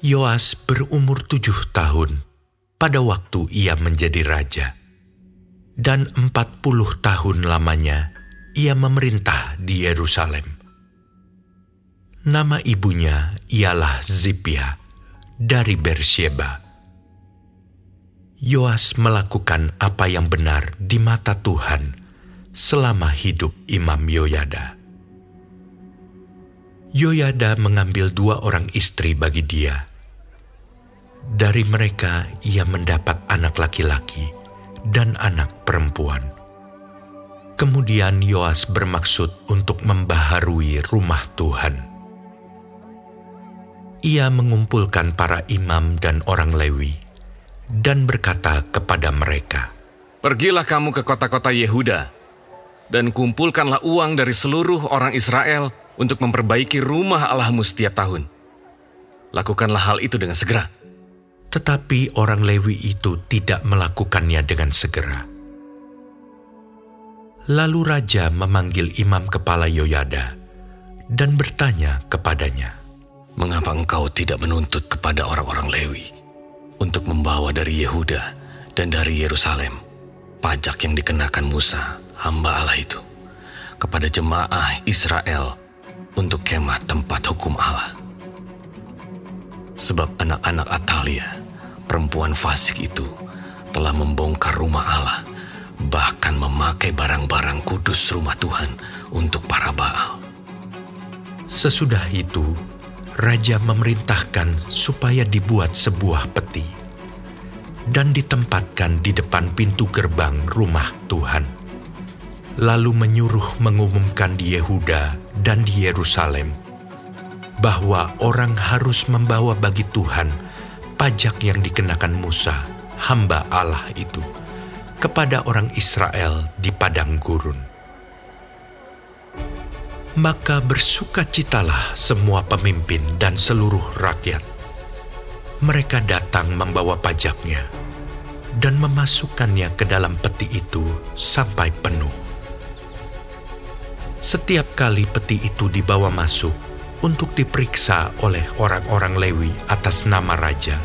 Yoas berumur tujuh tahun pada waktu ia menjadi raja. Dan empat puluh tahun lamanya ia memerintah di Yerusalem. Nama ibunya ialah Zipia dari Bersheba. Yoas melakukan apa yang benar di mata Tuhan selama hidup Imam Yoyada. Yoyada mengambil dua orang istri bagi dia. Dari mereka ia mendapat anak laki-laki dan anak perempuan. Kemudian Yoas bermaksud untuk membaharui rumah Tuhan. Ia mengumpulkan para imam dan orang Lewi dan berkata kepada mereka, Pergilah kamu ke kota-kota Yehuda dan kumpulkanlah uang dari seluruh orang Israel untuk memperbaiki rumah Allahmu setiap tahun. Lakukanlah hal itu dengan segera. Tetapi orang Lewi itu tidak melakukannya dengan segera. Lalu raja memanggil imam kepala Yoyada dan bertanya kepadanya, Mengapa engkau tidak menuntut kepada orang-orang Lewi untuk membawa dari Yehuda dan dari Yerusalem pajak yang dikenakan Musa, hamba Allah itu, kepada jemaah Israel untuk kemah tempat hukum Allah? Sebab anak-anak Atalia, perempuan fasik itu, telah membongkar rumah Allah bahkan memakai barang-barang kudus rumah Tuhan untuk para Baal. Sesudah itu, raja memerintahkan supaya dibuat sebuah peti dan ditempatkan di depan pintu gerbang rumah Tuhan. Lalu menyuruh mengumumkan di Yehuda dan di Yerusalem bahwa orang harus membawa bagi Tuhan pajak yang dikenakan Musa, hamba Allah itu kepada orang Israel di padang gurun. Maka bersukacitalah semua pemimpin dan seluruh rakyat. Mereka datang membawa pajaknya dan memasukkannya ke dalam peti itu sampai penuh. Setiap kali peti itu dibawa masuk untuk diperiksa oleh orang-orang Lewi atas nama raja,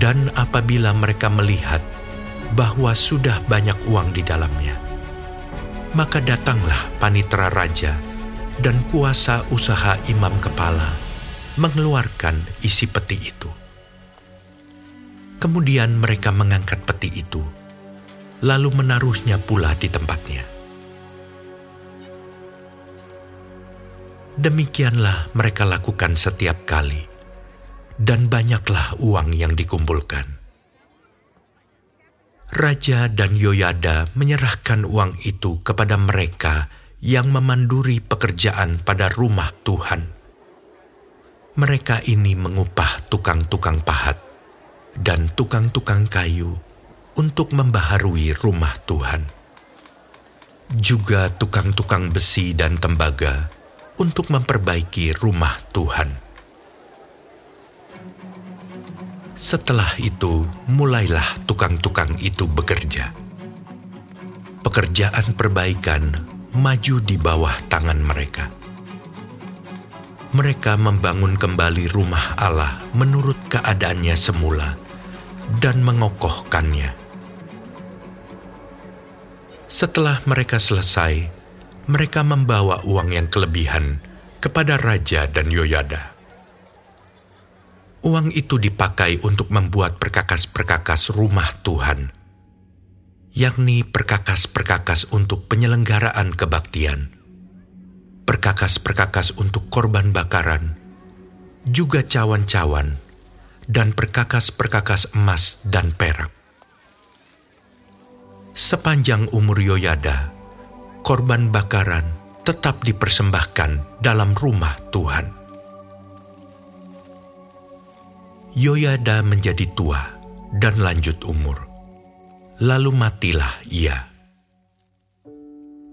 dan apabila mereka melihat bahwa sudah banyak uang di dalamnya. Maka datanglah panitera raja dan kuasa usaha imam kepala mengeluarkan isi peti itu. Kemudian mereka mengangkat peti itu, lalu menaruhnya pula di tempatnya. Demikianlah mereka lakukan setiap kali, dan banyaklah uang yang dikumpulkan. Raja dan Yoyada menyerahkan uang itu kepada mereka yang memanduri pekerjaan pada rumah Tuhan. Mereka ini mengupah tukang-tukang pahat dan tukang-tukang kayu untuk membaharui rumah Tuhan. Juga tukang-tukang besi dan tembaga untuk memperbaiki rumah Tuhan. Setelah itu, mulailah tukang-tukang itu bekerja. Pekerjaan perbaikan maju di bawah tangan mereka. Mereka membangun kembali rumah Allah menurut keadaannya semula dan mengokohkannya. Setelah mereka selesai, mereka membawa uang yang kelebihan kepada raja dan Yoyada Uang itu dipakai untuk membuat perkakas-perkakas rumah Tuhan, yakni perkakas-perkakas untuk penyelenggaraan kebaktian, perkakas-perkakas untuk korban bakaran, juga cawan-cawan, dan perkakas-perkakas emas dan perak. Sepanjang umur Yoyada, korban bakaran tetap dipersembahkan dalam rumah Tuhan. Yoyada menjadi tua dan lanjut umur. Lalu matilah ia.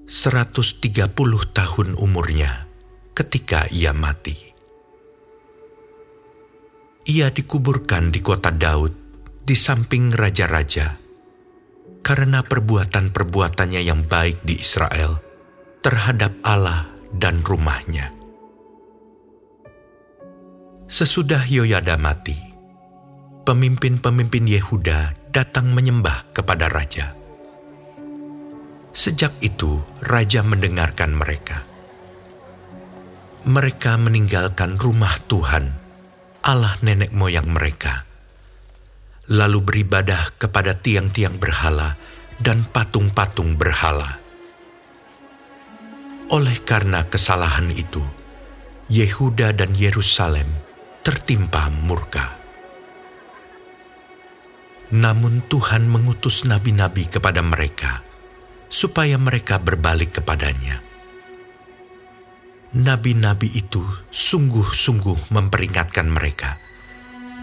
130 tahun umurnya ketika ia mati. Ia dikuburkan di kota Daud di samping raja-raja karena perbuatan-perbuatannya yang baik di Israel terhadap Allah dan rumahnya. Sesudah Yoyada mati, pemimpin-pemimpin Yehuda datang menyembah kepada raja. Sejak itu, raja mendengarkan mereka. Mereka meninggalkan rumah Tuhan, Allah nenek moyang mereka, lalu beribadah kepada tiang-tiang berhala dan patung-patung berhala. Oleh karena kesalahan itu, Yehuda dan Yerusalem tertimpa murka. Namun Tuhan mengutus nabi-nabi kepada mereka, supaya mereka berbalik kepadanya. Nabi-nabi itu sungguh-sungguh memperingatkan mereka,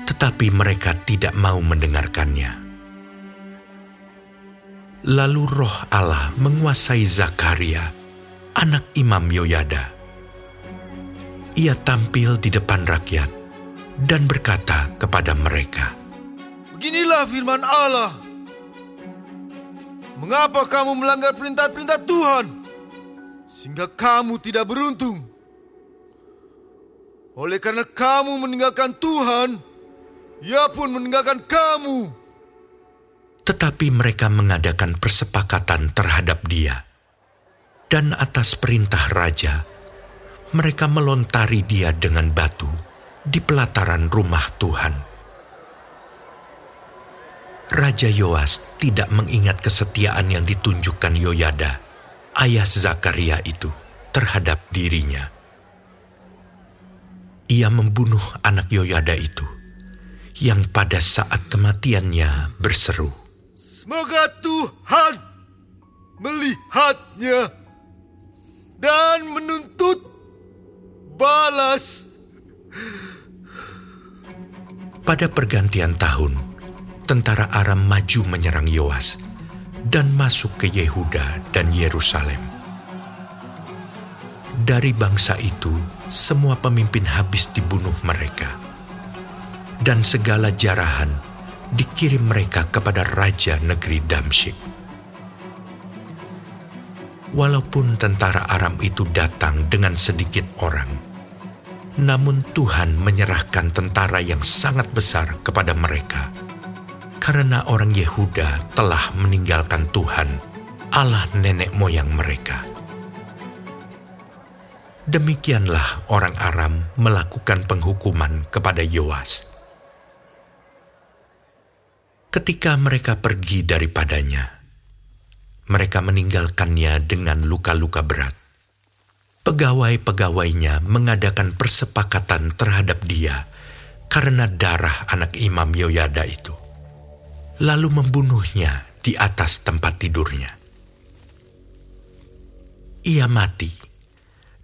tetapi mereka tidak mau mendengarkannya. Lalu roh Allah menguasai Zakaria, anak Imam Yoyada. Ia tampil di depan rakyat dan berkata kepada mereka, Beginilah firman Allah. Mengapa kamu melanggar perintah-perintah Tuhan sehingga kamu tidak beruntung? Oleh karena kamu meninggalkan Tuhan, Ia pun meninggalkan kamu. Tetapi mereka mengadakan persepakatan terhadap dia. Dan atas perintah raja, mereka melontari dia dengan batu di pelataran rumah Tuhan. Raja Yoas tidak mengingat kesetiaan yang ditunjukkan Yoyada, ayah Zakaria itu, terhadap dirinya. Ia membunuh anak Yoyada itu, yang pada saat kematiannya berseru, Semoga Tuhan melihatnya dan menuntut balas pada pergantian tahun, tentara Aram maju menyerang Yoas dan masuk ke Yehuda dan Yerusalem. Dari bangsa itu, semua pemimpin habis dibunuh mereka. Dan segala jarahan dikirim mereka kepada raja negeri Damsyik. Walaupun tentara Aram itu datang dengan sedikit orang, namun Tuhan menyerahkan tentara yang sangat besar kepada mereka. Karena orang Yehuda telah meninggalkan Tuhan, Allah nenek moyang mereka. Demikianlah orang Aram melakukan penghukuman kepada Yoas. Ketika mereka pergi daripadanya, mereka meninggalkannya dengan luka-luka berat pegawai-pegawainya mengadakan persepakatan terhadap dia karena darah anak Imam Yoyada itu, lalu membunuhnya di atas tempat tidurnya. Ia mati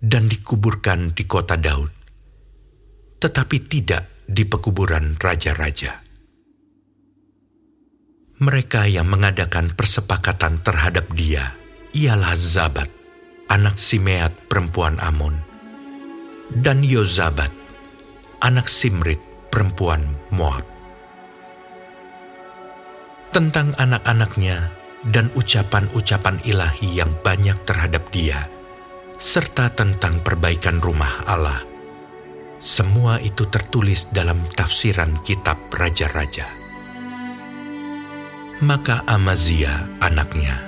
dan dikuburkan di kota Daud, tetapi tidak di pekuburan raja-raja. Mereka yang mengadakan persepakatan terhadap dia ialah Zabat, anak Simeat perempuan Amon, dan Yozabat, anak Simrit perempuan Moab. Tentang anak-anaknya dan ucapan-ucapan ilahi yang banyak terhadap dia, serta tentang perbaikan rumah Allah. Semua itu tertulis dalam tafsiran kitab Raja-Raja. Maka Amazia anaknya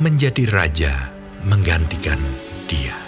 menjadi raja menggantikan dia.